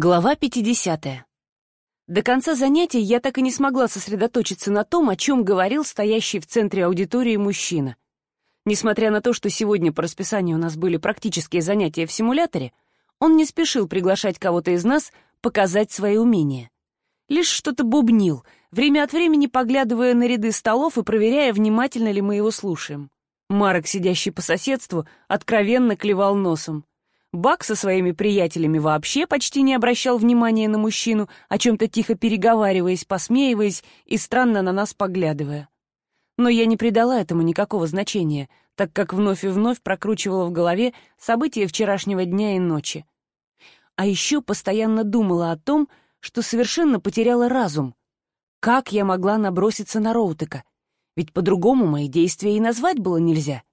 Глава 50. До конца занятия я так и не смогла сосредоточиться на том, о чем говорил стоящий в центре аудитории мужчина. Несмотря на то, что сегодня по расписанию у нас были практические занятия в симуляторе, он не спешил приглашать кого-то из нас показать свои умения. Лишь что-то бубнил, время от времени поглядывая на ряды столов и проверяя, внимательно ли мы его слушаем. Марок, сидящий по соседству, откровенно клевал носом. Бак со своими приятелями вообще почти не обращал внимания на мужчину, о чем-то тихо переговариваясь, посмеиваясь и странно на нас поглядывая. Но я не придала этому никакого значения, так как вновь и вновь прокручивала в голове события вчерашнего дня и ночи. А еще постоянно думала о том, что совершенно потеряла разум. Как я могла наброситься на Роутека? Ведь по-другому мои действия и назвать было нельзя.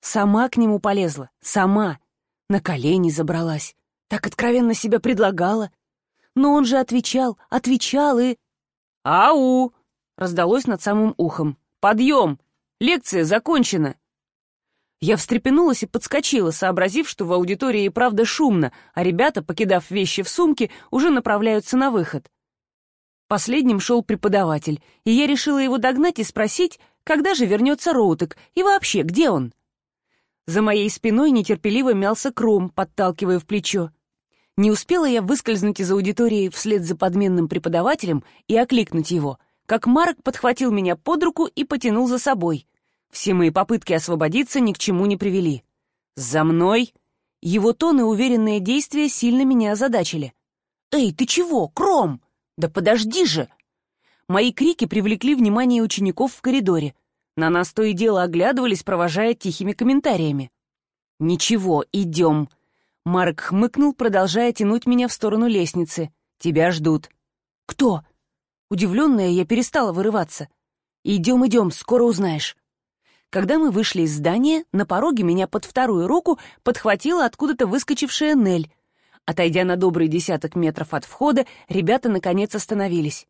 Сама к нему полезла, сама — на колени забралась, так откровенно себя предлагала. Но он же отвечал, отвечал и... «Ау!» — раздалось над самым ухом. «Подъем! Лекция закончена!» Я встрепенулась и подскочила, сообразив, что в аудитории и правда шумно, а ребята, покидав вещи в сумке, уже направляются на выход. Последним шел преподаватель, и я решила его догнать и спросить, когда же вернется Роутек и вообще, где он. За моей спиной нетерпеливо мялся Кром, подталкивая в плечо. Не успела я выскользнуть из аудитории вслед за подменным преподавателем и окликнуть его, как Марк подхватил меня под руку и потянул за собой. Все мои попытки освободиться ни к чему не привели. «За мной!» Его тон и уверенные действия сильно меня озадачили. «Эй, ты чего, Кром? Да подожди же!» Мои крики привлекли внимание учеников в коридоре — на нас то и дело оглядывались, провожая тихими комментариями. «Ничего, идем». Марк хмыкнул, продолжая тянуть меня в сторону лестницы. «Тебя ждут». «Кто?» Удивленная, я перестала вырываться. «Идем, идем, скоро узнаешь». Когда мы вышли из здания, на пороге меня под вторую руку подхватила откуда-то выскочившая Нель. Отойдя на добрый десяток метров от входа, ребята наконец остановились.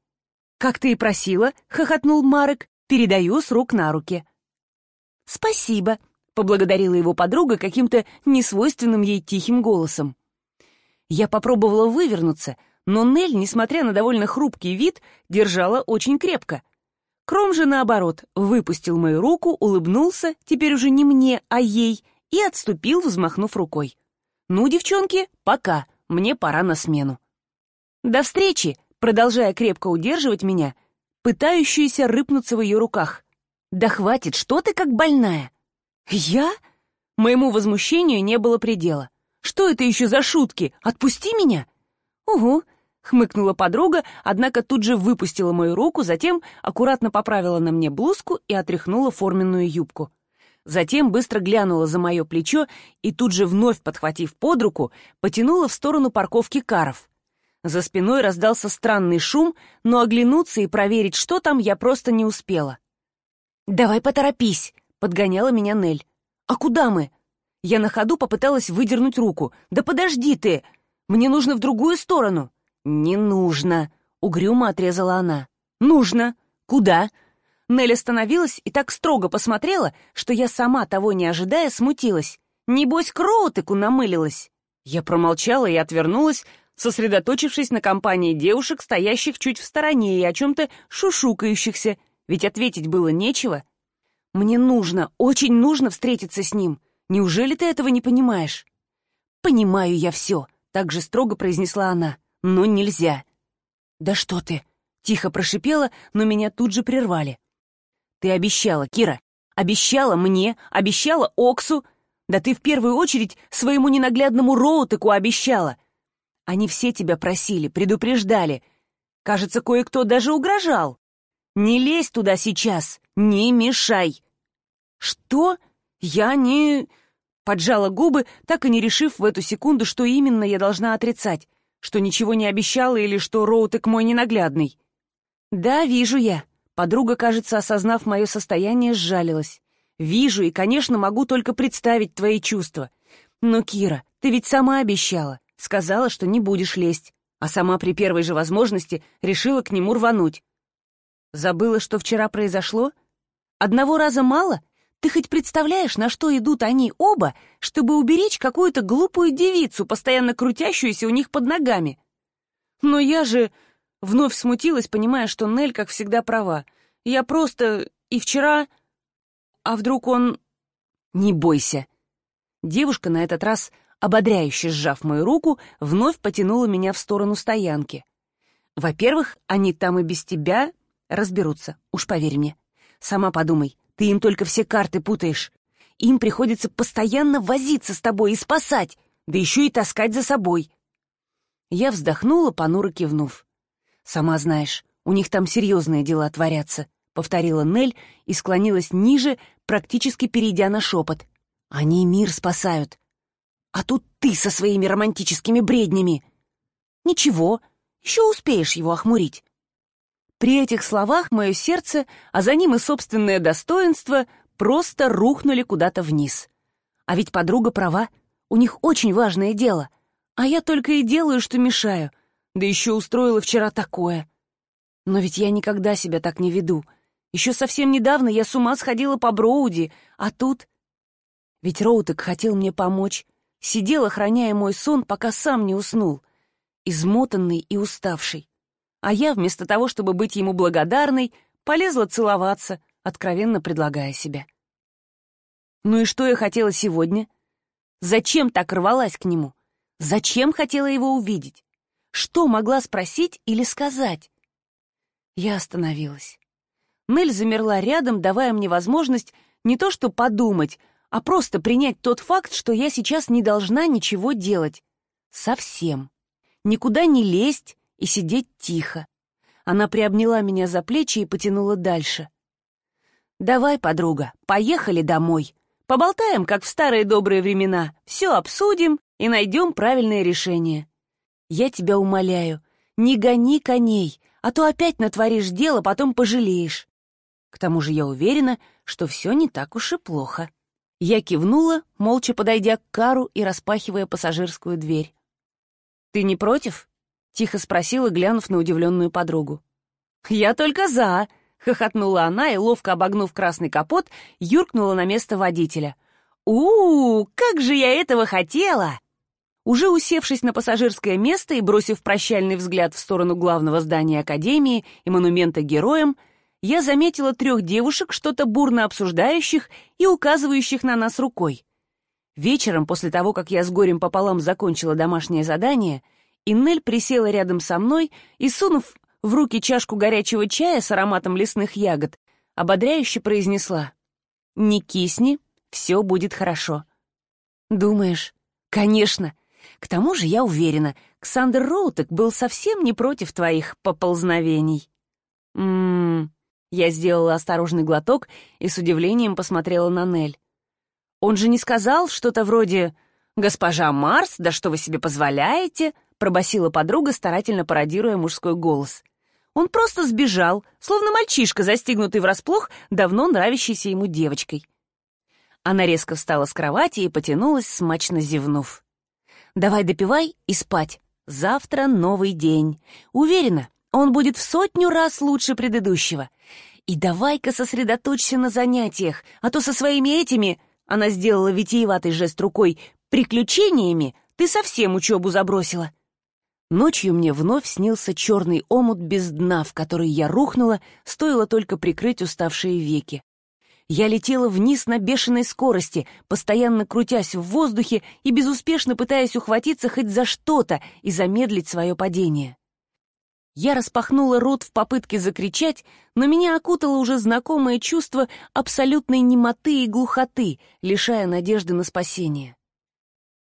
«Как ты и просила», — хохотнул Марек, Передаю с рук на руки». «Спасибо», — поблагодарила его подруга каким-то несвойственным ей тихим голосом. Я попробовала вывернуться, но Нель, несмотря на довольно хрупкий вид, держала очень крепко. Кром же, наоборот, выпустил мою руку, улыбнулся, теперь уже не мне, а ей, и отступил, взмахнув рукой. «Ну, девчонки, пока, мне пора на смену». «До встречи!» Продолжая крепко удерживать меня, пытающуюся рыпнуться в ее руках. «Да хватит, что ты как больная?» «Я?» Моему возмущению не было предела. «Что это еще за шутки? Отпусти меня!» «Угу», — хмыкнула подруга, однако тут же выпустила мою руку, затем аккуратно поправила на мне блузку и отряхнула форменную юбку. Затем быстро глянула за мое плечо и тут же, вновь подхватив под руку, потянула в сторону парковки каров. За спиной раздался странный шум, но оглянуться и проверить, что там, я просто не успела. «Давай поторопись!» — подгоняла меня Нель. «А куда мы?» Я на ходу попыталась выдернуть руку. «Да подожди ты! Мне нужно в другую сторону!» «Не нужно!» — угрюмо отрезала она. «Нужно! Куда?» Нель остановилась и так строго посмотрела, что я сама, того не ожидая, смутилась. Небось, к Роутеку намылилась. Я промолчала и отвернулась, сосредоточившись на компании девушек, стоящих чуть в стороне и о чем-то шушукающихся, ведь ответить было нечего. «Мне нужно, очень нужно встретиться с ним. Неужели ты этого не понимаешь?» «Понимаю я все», — так же строго произнесла она. «Но нельзя». «Да что ты!» — тихо прошипела, но меня тут же прервали. «Ты обещала, Кира, обещала мне, обещала Оксу. Да ты в первую очередь своему ненаглядному Роутеку обещала. Они все тебя просили, предупреждали. Кажется, кое-кто даже угрожал. Не лезь туда сейчас, не мешай. Что? Я не... Поджала губы, так и не решив в эту секунду, что именно я должна отрицать. Что ничего не обещала или что Роутек мой ненаглядный. Да, вижу я. Подруга, кажется, осознав мое состояние, сжалилась. Вижу и, конечно, могу только представить твои чувства. Но, Кира, ты ведь сама обещала. Сказала, что не будешь лезть, а сама при первой же возможности решила к нему рвануть. Забыла, что вчера произошло? Одного раза мало? Ты хоть представляешь, на что идут они оба, чтобы уберечь какую-то глупую девицу, постоянно крутящуюся у них под ногами? Но я же вновь смутилась, понимая, что Нель, как всегда, права. Я просто... И вчера... А вдруг он... Не бойся. Девушка на этот раз, ободряюще сжав мою руку, вновь потянула меня в сторону стоянки. Во-первых, они там и без тебя разберутся, уж поверь мне. Сама подумай, ты им только все карты путаешь. Им приходится постоянно возиться с тобой и спасать, да еще и таскать за собой. Я вздохнула, понуро кивнув. «Сама знаешь, у них там серьезные дела творятся», — повторила Нель и склонилась ниже, практически перейдя на шепот. «Они мир спасают. А тут ты со своими романтическими бреднями. Ничего, еще успеешь его охмурить». При этих словах мое сердце, а за ним и собственное достоинство, просто рухнули куда-то вниз. А ведь подруга права, у них очень важное дело, а я только и делаю, что мешаю, да еще устроила вчера такое. Но ведь я никогда себя так не веду. Еще совсем недавно я с ума сходила по Броуди, а тут... Ведь Роутек хотел мне помочь, сидел, охраняя мой сон, пока сам не уснул, измотанный и уставший. А я, вместо того, чтобы быть ему благодарной, полезла целоваться, откровенно предлагая себя. Ну и что я хотела сегодня? Зачем так рвалась к нему? Зачем хотела его увидеть? Что могла спросить или сказать? Я остановилась. Нель замерла рядом, давая мне возможность не то что подумать, а просто принять тот факт, что я сейчас не должна ничего делать. Совсем. Никуда не лезть и сидеть тихо. Она приобняла меня за плечи и потянула дальше. «Давай, подруга, поехали домой. Поболтаем, как в старые добрые времена. Все обсудим и найдем правильное решение. Я тебя умоляю, не гони коней, а то опять натворишь дело, потом пожалеешь. К тому же я уверена, что все не так уж и плохо». Я кивнула, молча подойдя к кару и распахивая пассажирскую дверь. «Ты не против?» — тихо спросила, глянув на удивленную подругу. «Я только за!» — хохотнула она и, ловко обогнув красный капот, юркнула на место водителя. у, -у как же я этого хотела!» Уже усевшись на пассажирское место и бросив прощальный взгляд в сторону главного здания Академии и монумента героям, я заметила трех девушек, что-то бурно обсуждающих и указывающих на нас рукой. Вечером, после того, как я с горем пополам закончила домашнее задание, Иннель присела рядом со мной и, сунув в руки чашку горячего чая с ароматом лесных ягод, ободряюще произнесла «Не кисни, все будет хорошо». «Думаешь?» «Конечно. К тому же, я уверена, Ксандер Роутек был совсем не против твоих поползновений». «Ммм...» Я сделала осторожный глоток и с удивлением посмотрела на Нель. «Он же не сказал что-то вроде «Госпожа Марс, да что вы себе позволяете?» пробасила подруга, старательно пародируя мужской голос. Он просто сбежал, словно мальчишка, застигнутый врасплох, давно нравящейся ему девочкой. Она резко встала с кровати и потянулась, смачно зевнув. «Давай допивай и спать. Завтра новый день. Уверена, он будет в сотню раз лучше предыдущего. И давай-ка сосредоточься на занятиях, а то со своими этими...» Она сделала витиеватый жест рукой. «Приключениями ты совсем учебу забросила. Ночью мне вновь снился черный омут без дна, в который я рухнула, стоило только прикрыть уставшие веки. Я летела вниз на бешеной скорости, постоянно крутясь в воздухе и безуспешно пытаясь ухватиться хоть за что-то и замедлить свое падение. Я распахнула рот в попытке закричать, но меня окутало уже знакомое чувство абсолютной немоты и глухоты, лишая надежды на спасение.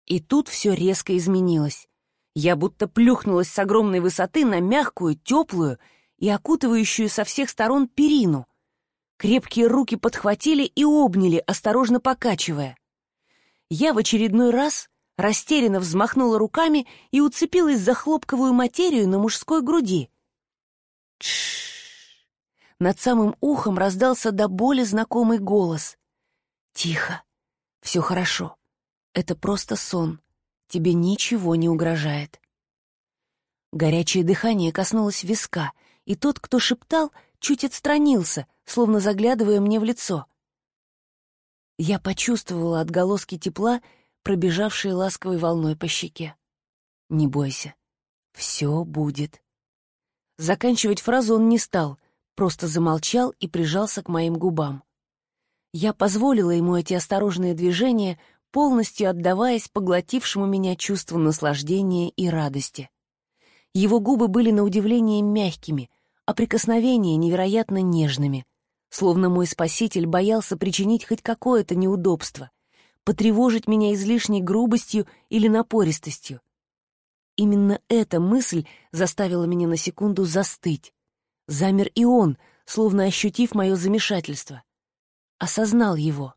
И тут все резко изменилось. Я будто плюхнулась с огромной высоты на мягкую, теплую и окутывающую со всех сторон перину. Крепкие руки подхватили и обняли, осторожно покачивая. Я в очередной раз растерянно взмахнула руками и уцепилась за хлопковую материю на мужской груди. Тш! Над самым ухом раздался до боли знакомый голос. «Тихо, все хорошо. Это просто сон тебе ничего не угрожает. Горячее дыхание коснулось виска, и тот, кто шептал, чуть отстранился, словно заглядывая мне в лицо. Я почувствовала отголоски тепла, пробежавшие ласковой волной по щеке. «Не бойся, Все будет. Заканчивать фразу он не стал, просто замолчал и прижался к моим губам. Я позволила ему эти осторожные движения, полностью отдаваясь поглотившему меня чувству наслаждения и радости. Его губы были на удивление мягкими, а прикосновения невероятно нежными, словно мой спаситель боялся причинить хоть какое-то неудобство, потревожить меня излишней грубостью или напористостью. Именно эта мысль заставила меня на секунду застыть. Замер и он, словно ощутив мое замешательство. Осознал его.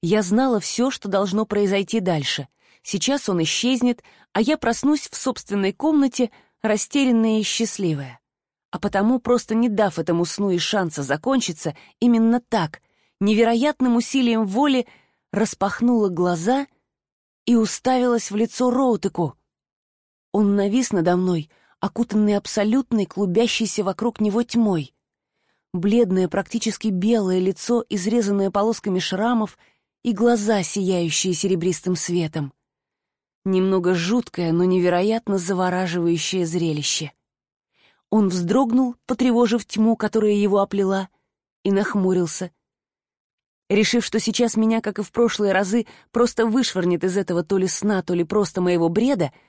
Я знала все, что должно произойти дальше. Сейчас он исчезнет, а я проснусь в собственной комнате, растерянная и счастливая. А потому, просто не дав этому сну и шанса закончиться, именно так, невероятным усилием воли, распахнула глаза и уставилась в лицо Роутеку, он навис надо мной, окутанный абсолютной, клубящейся вокруг него тьмой. Бледное, практически белое лицо, изрезанное полосками шрамов, и глаза, сияющие серебристым светом. Немного жуткое, но невероятно завораживающее зрелище. Он вздрогнул, потревожив тьму, которая его оплела, и нахмурился. Решив, что сейчас меня, как и в прошлые разы, просто вышвырнет из этого то ли сна, то ли просто моего бреда, —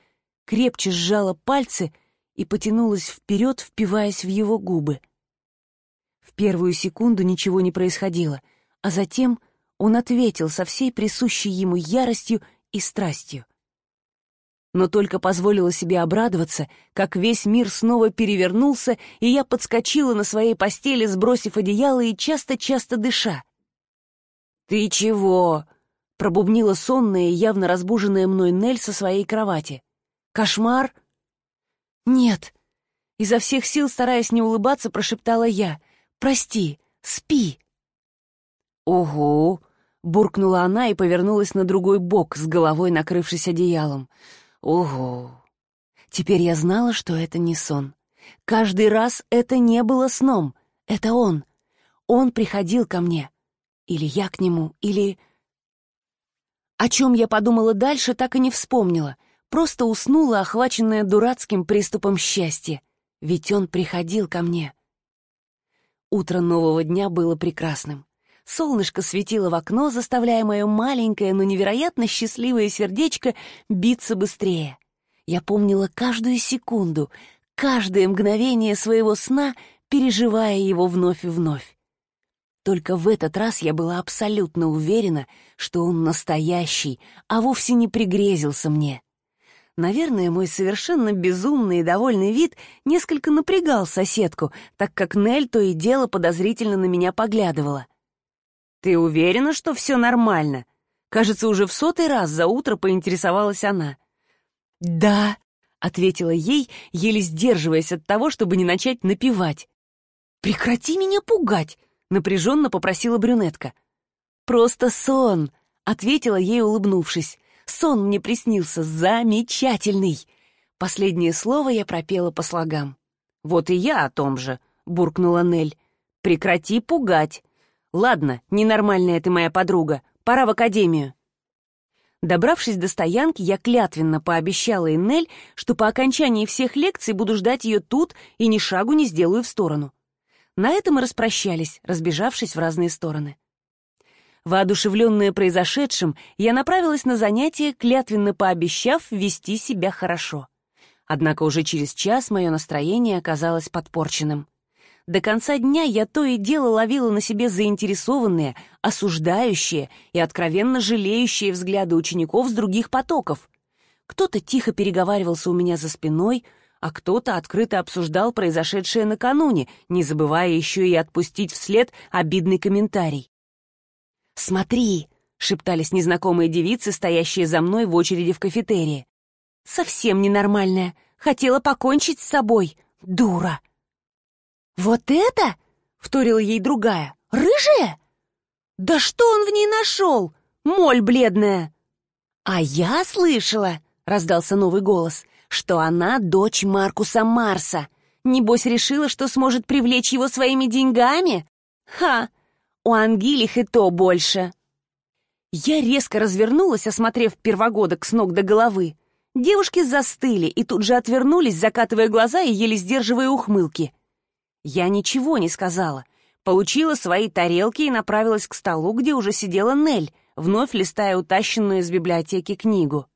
крепче сжала пальцы и потянулась вперед, впиваясь в его губы. В первую секунду ничего не происходило, а затем он ответил со всей присущей ему яростью и страстью. Но только позволила себе обрадоваться, как весь мир снова перевернулся, и я подскочила на своей постели, сбросив одеяло и часто-часто дыша. «Ты чего?» — пробубнила сонная и явно разбуженная мной Нель со своей кровати. Кошмар? Нет. Изо всех сил, стараясь не улыбаться, прошептала я. Прости, спи. Ого! Буркнула она и повернулась на другой бок, с головой накрывшись одеялом. Ого! Теперь я знала, что это не сон. Каждый раз это не было сном. Это он. Он приходил ко мне. Или я к нему, или... О чем я подумала дальше, так и не вспомнила — Просто уснула, охваченная дурацким приступом счастья. Ведь он приходил ко мне. Утро нового дня было прекрасным. Солнышко светило в окно, заставляя мое маленькое, но невероятно счастливое сердечко биться быстрее. Я помнила каждую секунду, каждое мгновение своего сна, переживая его вновь и вновь. Только в этот раз я была абсолютно уверена, что он настоящий, а вовсе не пригрезился мне. Наверное, мой совершенно безумный и довольный вид несколько напрягал соседку, так как Нель то и дело подозрительно на меня поглядывала. «Ты уверена, что все нормально?» Кажется, уже в сотый раз за утро поинтересовалась она. «Да», — ответила ей, еле сдерживаясь от того, чтобы не начать напевать. «Прекрати меня пугать!» — напряженно попросила брюнетка. «Просто сон», — ответила ей, улыбнувшись. Сон мне приснился замечательный. Последнее слово я пропела по слогам. «Вот и я о том же», — буркнула Нель. «Прекрати пугать. Ладно, ненормальная ты моя подруга. Пора в академию». Добравшись до стоянки, я клятвенно пообещала Энель, что по окончании всех лекций буду ждать ее тут и ни шагу не сделаю в сторону. На этом мы распрощались, разбежавшись в разные стороны. Воодушевленная произошедшим, я направилась на занятие, клятвенно пообещав вести себя хорошо. Однако уже через час мое настроение оказалось подпорченным. До конца дня я то и дело ловила на себе заинтересованные, осуждающие и откровенно жалеющие взгляды учеников с других потоков. Кто-то тихо переговаривался у меня за спиной, а кто-то открыто обсуждал произошедшее накануне, не забывая еще и отпустить вслед обидный комментарий. «Смотри!» — шептались незнакомые девицы, стоящие за мной в очереди в кафетерии. «Совсем ненормальная. Хотела покончить с собой. Дура!» «Вот это?» — вторила ей другая. «Рыжая? Да что он в ней нашел? Моль бледная!» «А я слышала!» — раздался новый голос, что она дочь Маркуса Марса. Небось, решила, что сможет привлечь его своими деньгами? Ха! У ангилих и то больше. Я резко развернулась, осмотрев первогодок с ног до головы. Девушки застыли и тут же отвернулись, закатывая глаза и еле сдерживая ухмылки. Я ничего не сказала. Получила свои тарелки и направилась к столу, где уже сидела Нель, вновь листая утащенную из библиотеки книгу.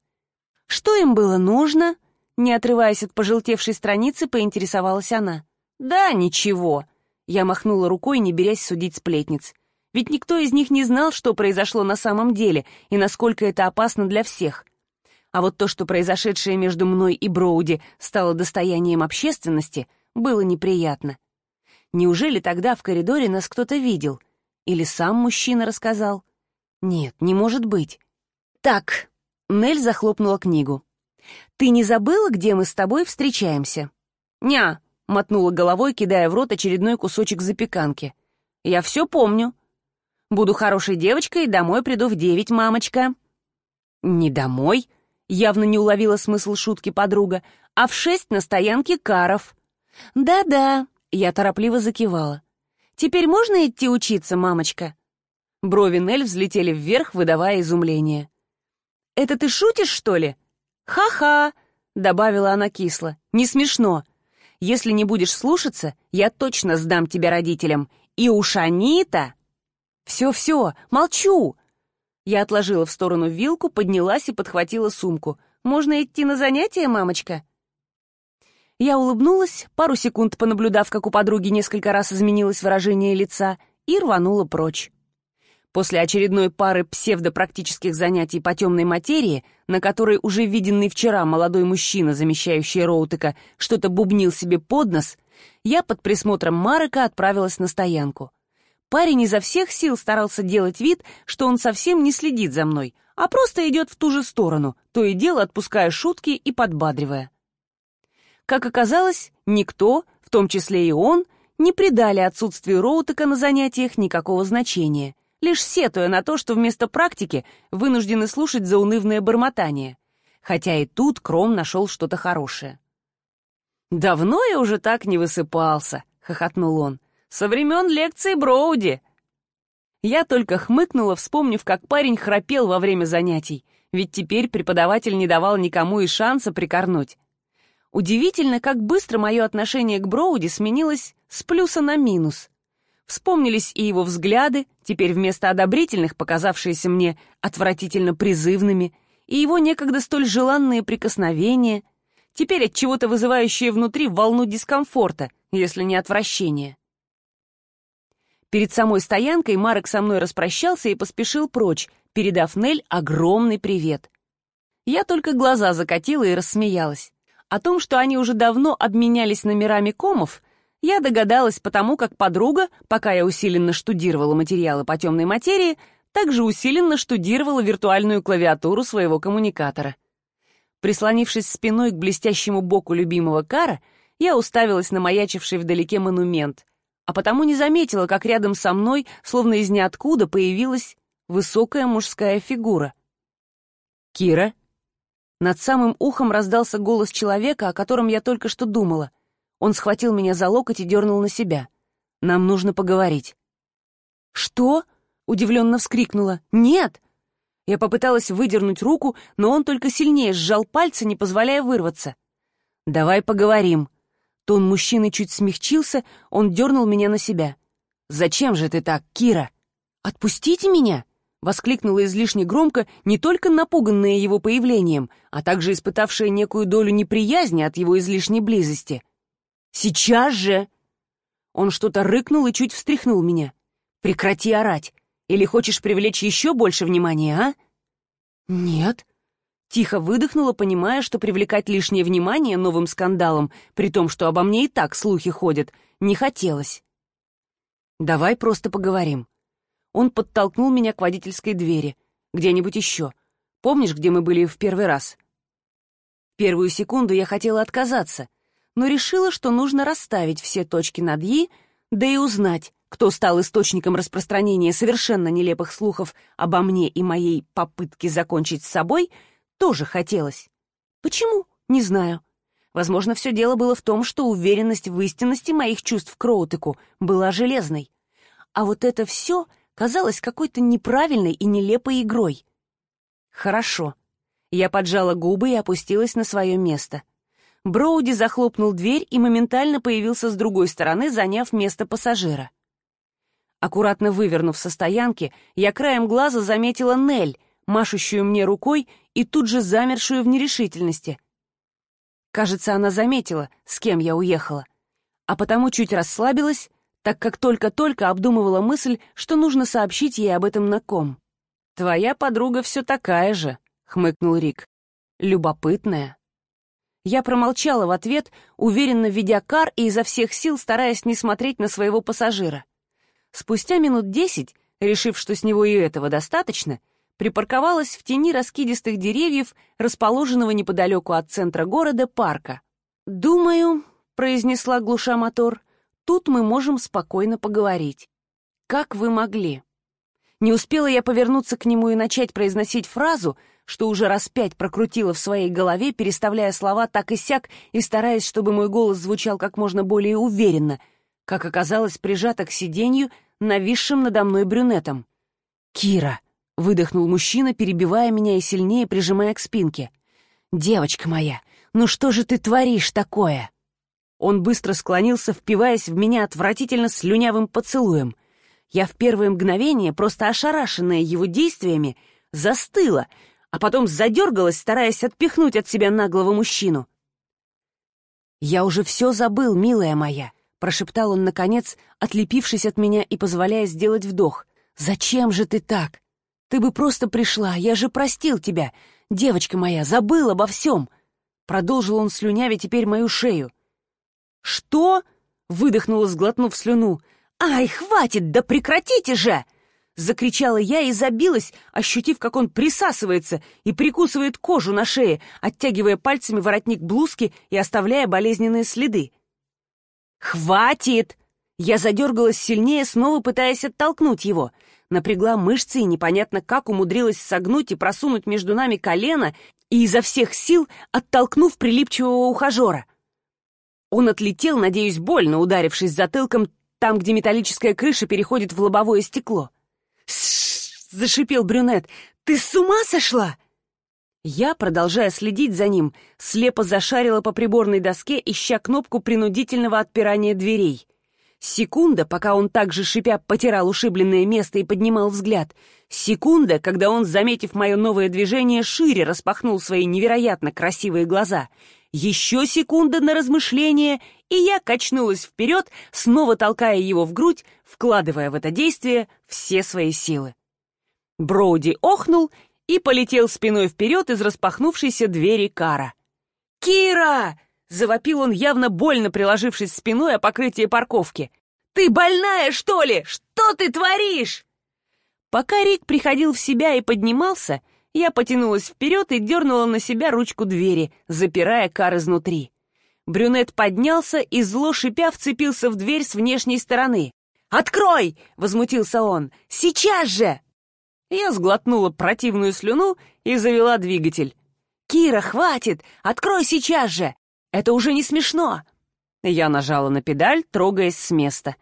Что им было нужно? Не отрываясь от пожелтевшей страницы, поинтересовалась она. «Да, ничего», — я махнула рукой, не берясь судить сплетниц. Ведь никто из них не знал, что произошло на самом деле и насколько это опасно для всех. А вот то, что произошедшее между мной и Броуди стало достоянием общественности, было неприятно. Неужели тогда в коридоре нас кто-то видел? Или сам мужчина рассказал? Нет, не может быть. Так, Нель захлопнула книгу. «Ты не забыла, где мы с тобой встречаемся?» «Ня», — мотнула головой, кидая в рот очередной кусочек запеканки. «Я все помню. Буду хорошей девочкой и домой приду в девять, мамочка». «Не домой», Явно не уловила смысл шутки подруга. «А в шесть на стоянке Каров». «Да-да», — я торопливо закивала. «Теперь можно идти учиться, мамочка?» Брови Нель взлетели вверх, выдавая изумление. «Это ты шутишь, что ли?» «Ха-ха», — добавила она кисло. «Не смешно. Если не будешь слушаться, я точно сдам тебя родителям. И уж они-то...» «Все-все, молчу!» Я отложила в сторону вилку, поднялась и подхватила сумку. «Можно идти на занятия, мамочка?» Я улыбнулась, пару секунд понаблюдав, как у подруги несколько раз изменилось выражение лица, и рванула прочь. После очередной пары псевдопрактических занятий по темной материи, на которой уже виденный вчера молодой мужчина, замещающий Роутека, что-то бубнил себе под нос, я под присмотром Марека отправилась на стоянку. Парень изо всех сил старался делать вид, что он совсем не следит за мной, а просто идет в ту же сторону, то и дело отпуская шутки и подбадривая. Как оказалось, никто, в том числе и он, не придали отсутствию Роутека на занятиях никакого значения, лишь сетуя на то, что вместо практики вынуждены слушать заунывное бормотание. Хотя и тут Кром нашел что-то хорошее. «Давно я уже так не высыпался», — хохотнул он. Со времен лекции Броуди!» Я только хмыкнула, вспомнив, как парень храпел во время занятий, ведь теперь преподаватель не давал никому и шанса прикорнуть. Удивительно, как быстро мое отношение к Броуди сменилось с плюса на минус. Вспомнились и его взгляды, теперь вместо одобрительных, показавшиеся мне отвратительно призывными, и его некогда столь желанные прикосновения, теперь от чего-то вызывающие внутри волну дискомфорта, если не отвращения. Перед самой стоянкой Марек со мной распрощался и поспешил прочь, передав Нель огромный привет. Я только глаза закатила и рассмеялась. О том, что они уже давно обменялись номерами комов, я догадалась потому, как подруга, пока я усиленно штудировала материалы по темной материи, также усиленно штудировала виртуальную клавиатуру своего коммуникатора. Прислонившись спиной к блестящему боку любимого Кара, я уставилась на маячивший вдалеке монумент — а потому не заметила, как рядом со мной, словно из ниоткуда, появилась высокая мужская фигура. «Кира?» Над самым ухом раздался голос человека, о котором я только что думала. Он схватил меня за локоть и дернул на себя. «Нам нужно поговорить». «Что?» — удивленно вскрикнула. «Нет!» Я попыталась выдернуть руку, но он только сильнее сжал пальцы, не позволяя вырваться. «Давай поговорим», Тон мужчины чуть смягчился, он дернул меня на себя. «Зачем же ты так, Кира?» «Отпустите меня!» — воскликнула излишне громко, не только напуганная его появлением, а также испытавшая некую долю неприязни от его излишней близости. «Сейчас же!» Он что-то рыкнул и чуть встряхнул меня. «Прекрати орать! Или хочешь привлечь еще больше внимания, а?» «Нет», Тихо выдохнула, понимая, что привлекать лишнее внимание новым скандалом, при том, что обо мне и так слухи ходят, не хотелось. «Давай просто поговорим». Он подтолкнул меня к водительской двери. Где-нибудь еще. Помнишь, где мы были в первый раз? Первую секунду я хотела отказаться, но решила, что нужно расставить все точки над «и», да и узнать, кто стал источником распространения совершенно нелепых слухов обо мне и моей попытке закончить с собой — тоже хотелось. Почему? Не знаю. Возможно, все дело было в том, что уверенность в истинности моих чувств к Роутеку была железной. А вот это все казалось какой-то неправильной и нелепой игрой. Хорошо. Я поджала губы и опустилась на свое место. Броуди захлопнул дверь и моментально появился с другой стороны, заняв место пассажира. Аккуратно вывернув со стоянки, я краем глаза заметила Нель, машущую мне рукой и тут же замершую в нерешительности. Кажется, она заметила, с кем я уехала, а потому чуть расслабилась, так как только-только обдумывала мысль, что нужно сообщить ей об этом на ком. «Твоя подруга все такая же», — хмыкнул Рик. «Любопытная». Я промолчала в ответ, уверенно ведя кар и изо всех сил стараясь не смотреть на своего пассажира. Спустя минут десять, решив, что с него и этого достаточно, припарковалась в тени раскидистых деревьев, расположенного неподалеку от центра города парка. «Думаю», — произнесла глуша мотор, — «тут мы можем спокойно поговорить. Как вы могли?» Не успела я повернуться к нему и начать произносить фразу, что уже раз пять прокрутила в своей голове, переставляя слова так и сяк и стараясь, чтобы мой голос звучал как можно более уверенно, как оказалось прижата к сиденью, нависшим надо мной брюнетом. «Кира!» — выдохнул мужчина, перебивая меня и сильнее прижимая к спинке. «Девочка моя, ну что же ты творишь такое?» Он быстро склонился, впиваясь в меня отвратительно слюнявым поцелуем. Я в первое мгновение, просто ошарашенная его действиями, застыла, а потом задергалась, стараясь отпихнуть от себя наглого мужчину. «Я уже все забыл, милая моя», — прошептал он, наконец, отлепившись от меня и позволяя сделать вдох. «Зачем же ты так? Ты бы просто пришла, я же простил тебя. Девочка моя, забыл обо всем. Продолжил он слюнявить теперь мою шею. Что? Выдохнула, сглотнув слюну. «Ай, хватит, да прекратите же!» Закричала я и забилась, ощутив, как он присасывается и прикусывает кожу на шее, оттягивая пальцами воротник блузки и оставляя болезненные следы. «Хватит!» Я задергалась сильнее, снова пытаясь оттолкнуть его — напрягла мышцы и непонятно как умудрилась согнуть и просунуть между нами колено и изо всех сил оттолкнув прилипчивого ухажера. Он отлетел, надеюсь, больно ударившись затылком там, где металлическая крыша переходит в лобовое стекло. Зашипел брюнет. «Ты с ума сошла?» Я, продолжая следить за ним, слепо зашарила по приборной доске, ища кнопку принудительного отпирания дверей. Секунда, пока он так же шипя потирал ушибленное место и поднимал взгляд. Секунда, когда он, заметив мое новое движение, шире распахнул свои невероятно красивые глаза. Еще секунда на размышление, и я качнулась вперед, снова толкая его в грудь, вкладывая в это действие все свои силы. Броуди охнул и полетел спиной вперед из распахнувшейся двери кара. «Кира!» Завопил он, явно больно приложившись спиной о покрытие парковки. «Ты больная, что ли? Что ты творишь?» Пока Рик приходил в себя и поднимался, я потянулась вперед и дернула на себя ручку двери, запирая кар изнутри. Брюнет поднялся и зло шипя вцепился в дверь с внешней стороны. «Открой!» — возмутился он. «Сейчас же!» Я сглотнула противную слюну и завела двигатель. «Кира, хватит! Открой сейчас же! Это уже не смешно!» Я нажала на педаль, трогаясь с места.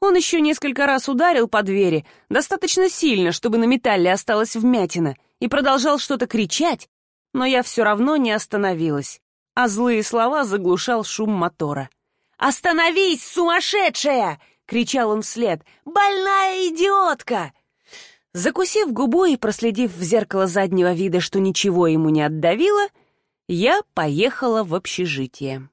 Он еще несколько раз ударил по двери, достаточно сильно, чтобы на металле осталась вмятина, и продолжал что-то кричать, но я все равно не остановилась, а злые слова заглушал шум мотора. «Остановись, сумасшедшая!» — кричал он вслед. «Больная идиотка!» Закусив губу и проследив в зеркало заднего вида, что ничего ему не отдавило, я поехала в общежитие.